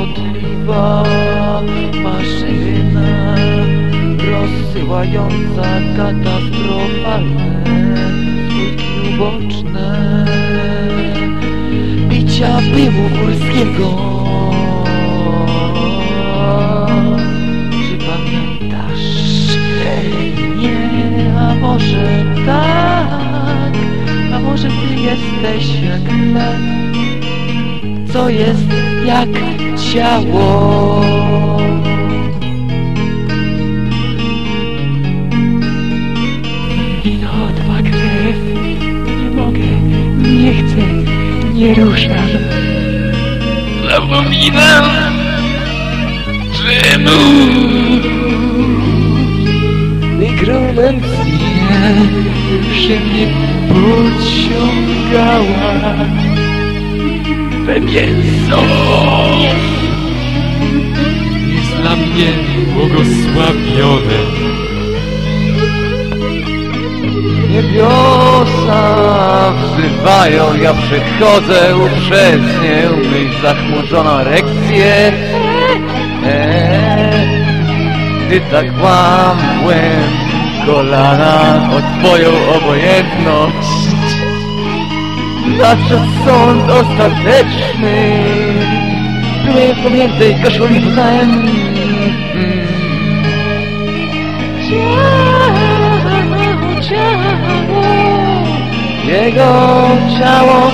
kłopotliwa maszyna rozsyłająca katastrofalne skutki uboczne picia pyłu górskiego. Czy pamiętasz? Nie, a może tak, a może ty jesteś jak chleb, co jest jak ciało. Winotwa krew, nie mogę, nie chcę, nie ruszam. Zapominam, że Nekromancja że mnie pociągała we mięso. Jest dla mnie błogosławione. Niebiosa wzywają, ja przechodzę uprzednie Umyć zachmurzoną erekcję. Eee, Ty tak łamłem kolana o twoją obojętność Zawsze sąd ostateczny. W pomiętej koszuli poznałem. Ciało, ciało. Jego ciało